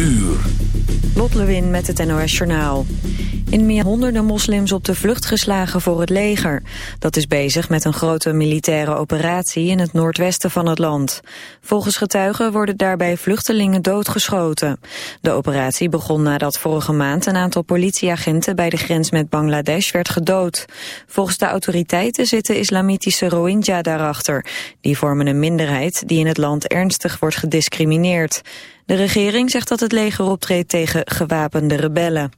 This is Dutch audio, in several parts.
uur. Lewin met het NOS Journaal. In meer honderden moslims op de vlucht geslagen voor het leger. Dat is bezig met een grote militaire operatie in het noordwesten van het land. Volgens getuigen worden daarbij vluchtelingen doodgeschoten. De operatie begon nadat vorige maand een aantal politieagenten bij de grens met Bangladesh werd gedood. Volgens de autoriteiten zitten islamitische Rohingya daarachter. Die vormen een minderheid die in het land ernstig wordt gediscrimineerd. De regering zegt dat het leger optreedt tegen gewapende rebellen.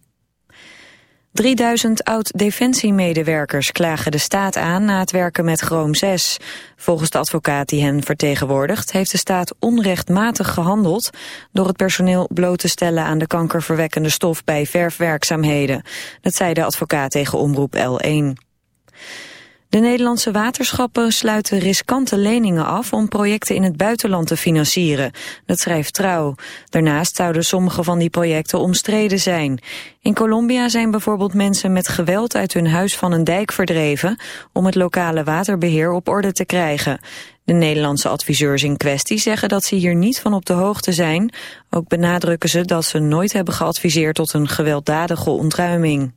3000 oud-defensiemedewerkers klagen de staat aan na het werken met Chrome 6. Volgens de advocaat die hen vertegenwoordigt heeft de staat onrechtmatig gehandeld door het personeel bloot te stellen aan de kankerverwekkende stof bij verfwerkzaamheden. Dat zei de advocaat tegen Omroep L1. De Nederlandse waterschappen sluiten riskante leningen af om projecten in het buitenland te financieren. Dat schrijft Trouw. Daarnaast zouden sommige van die projecten omstreden zijn. In Colombia zijn bijvoorbeeld mensen met geweld uit hun huis van een dijk verdreven om het lokale waterbeheer op orde te krijgen. De Nederlandse adviseurs in kwestie zeggen dat ze hier niet van op de hoogte zijn. Ook benadrukken ze dat ze nooit hebben geadviseerd tot een gewelddadige ontruiming.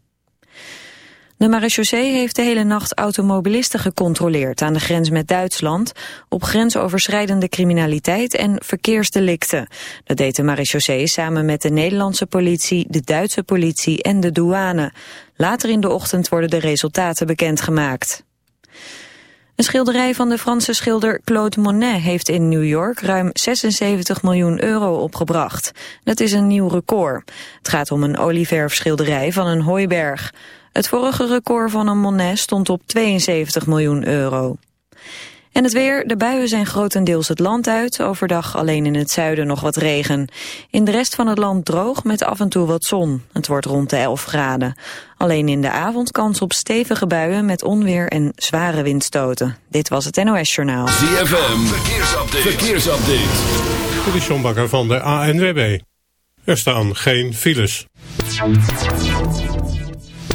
De marechaussee heeft de hele nacht automobilisten gecontroleerd aan de grens met Duitsland op grensoverschrijdende criminaliteit en verkeersdelicten. Dat deed de marechaussee samen met de Nederlandse politie, de Duitse politie en de douane. Later in de ochtend worden de resultaten bekendgemaakt. Een schilderij van de Franse schilder Claude Monet heeft in New York ruim 76 miljoen euro opgebracht. Dat is een nieuw record. Het gaat om een olieverfschilderij van een hooiberg. Het vorige record van een Monet stond op 72 miljoen euro. En het weer, de buien zijn grotendeels het land uit. Overdag alleen in het zuiden nog wat regen. In de rest van het land droog met af en toe wat zon. Het wordt rond de 11 graden. Alleen in de avond kans op stevige buien met onweer en zware windstoten. Dit was het NOS Journaal. ZFM, verkeersupdate. verkeersupdate. De Sjombakker van de ANWB. Er staan geen files.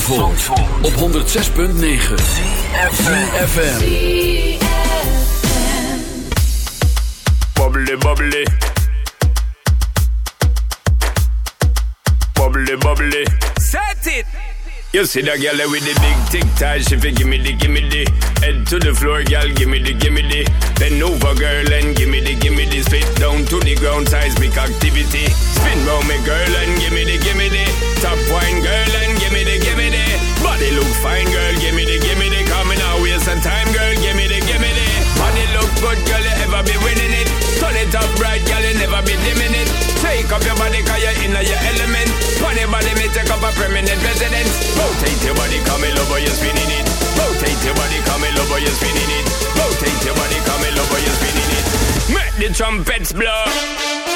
van Zandvoort, op 106.9 CFFM Bubbly bubbly. Bubbly bubbly. Set it! You see that girl with the big tic tac, she fi gimme the gimme the. Head to the floor, girl, gimme the gimme the. Bend over, girl, and gimme the gimme the. Spit down to the ground, seismic activity. Spin round me, girl, and gimme the gimme the. Top wine, girl, and look fine, girl, gimme the gimme the Coming out, waste some time, girl, gimme the gimme the. Body look good, girl, you ever be winning it. Turn it up right, girl, you never be dimming it. Take up your body, cause you're in your element. Funny body, me take up a permanent residence. Rotate your body, come over, you're spinning it. Rotate your body, come over, you're spinning it. Rotate your body, come over, you're spinning it. Make the trumpets blow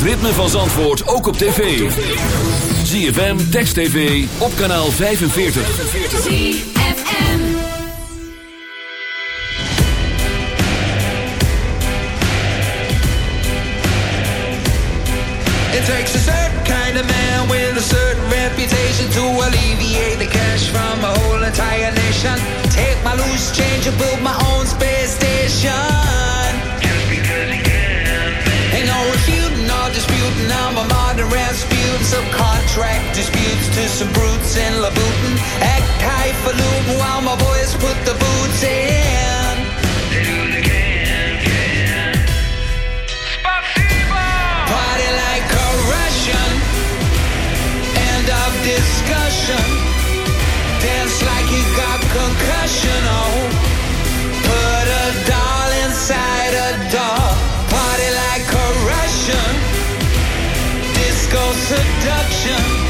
het ritme van Zandvoort ook op tv. ZFM, Text TV, op kanaal 45. It takes a certain kind of man with a certain reputation To alleviate the cash from a whole entire nation Take my loose change and build my own space station Putin. I'm a modern Rasputin. Subcontract disputes to some brutes in Labutin. Act high for Luton while my boys put the boots in. Party like a Russian. End of discussion. Dance like you got concussion. Oh, put a doll inside a doll. seduction